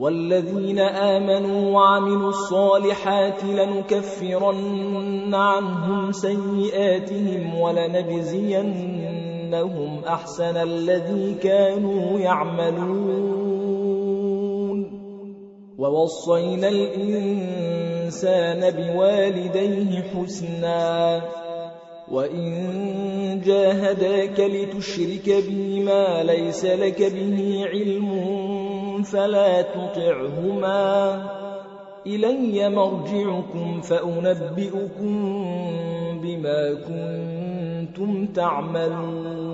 والذين آمنوا وعملوا الصالحات لنكفرن عنهم سيئاتهم ولنجزينهم أحسن الذي كانوا يعملون. ووصينا الإنسان بوالديه حسناً. وَإِن جَاهَدَاكَ لِتُشْرِكَ بِي مَا لَيْسَ لَكَ بِهِ عِلْمٌ فَلَا تُطِعْهُمَا. إِلَيَّ مَرْجِعُكُمْ فَأُنَبِّئُكُم بِمَا كُنتُمْ تَعْمَلُونَ.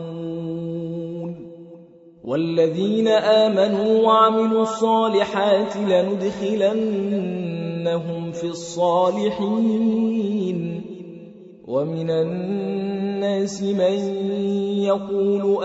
وَالَّذِينَ آمَنُوا وَعَمِلُوا الصَّالِحَاتِ لَنُدْخِلَنَّهُمْ فِي الصَّالِحِينَ. وَمِنَ النَّاسِ مَن يَقُولُ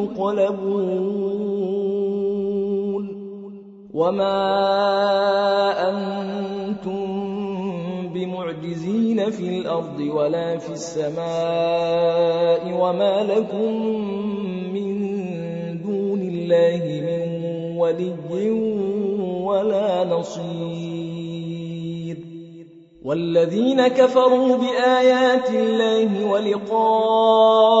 وإليه تقلبون وما أنتم بمعجزين في الأرض ولا في السماء وما لكم من دون الله من ولي ولا نصير. والذين كفروا بآيات الله ولقائه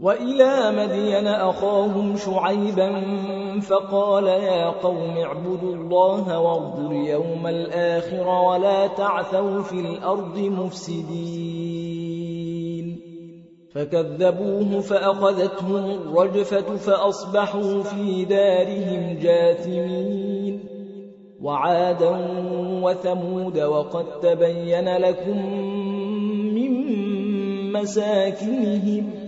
وإلى مدين أخاهم شعيبا فقال يا قوم اعبدوا الله وارضوا اليوم الآخر ولا تعثوا في الأرض مفسدين. فكذبوه فأخذتهم الرجفة فأصبحوا في دارهم جاثمين. وعادا وثمود وقد تبين لكم من مساكنهم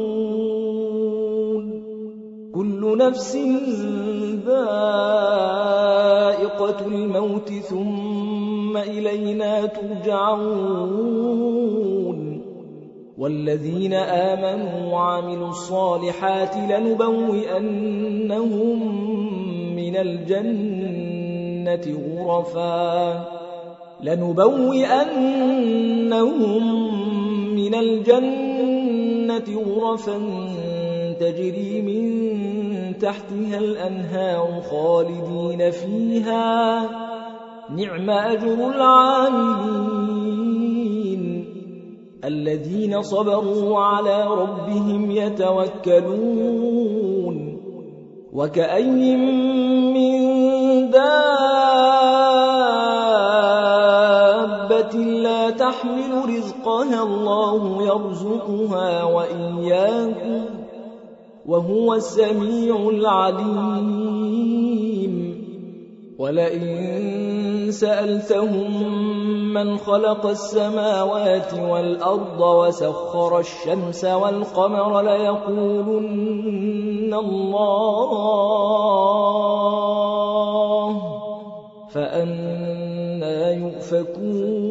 كل نفس ذائقة الموت ثم إلينا ترجعون. والذين آمنوا وعملوا الصالحات لنبوئنهم من الجنة غرفا. لنبوئنهم من الجنة غرفا. تجري من تحتها الأنهار خالدين فيها. نعم أجر العاملين. الذين صبروا على ربهم يتوكلون. وكأي من دابة لا تحمل رزقها الله يرزقها وإياكم وهو السميع العليم. ولئن سألتهم من خلق السماوات والأرض وسخر الشمس والقمر ليقولن الله فأنا يؤفكون.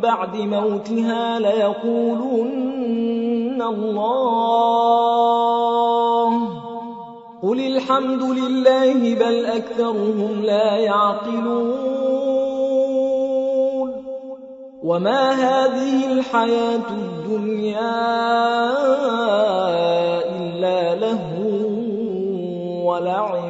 بعد موتها ليقولن الله. قل الحمد لله بل أكثرهم لا يعقلون. وما هذه الحياة الدنيا إلا له ولعب.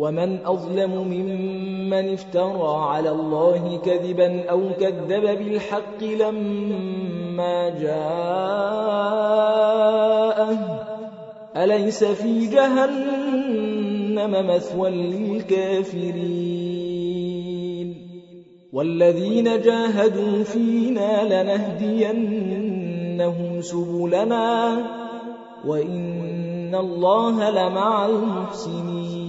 وَمَنْ أَظْلَمُ مِمَّنِ افْتَرَى عَلَى اللَّهِ كَذِبًا أَوْ كَذَّبَ بِالْحَقِّ لَمَّا جَاءَهُ. أَلَيْسَ فِي جَهَنَّمَ مَثْوًى لِلْكَافِرِينَ؟ وَالَّذِينَ جَاهَدُوا فِينَا لَنَهْدِيَنَّهُمْ سُبُلَنَا وَإِنَّ اللَّهَ لَمَعَ الْمُحْسِنِينَ.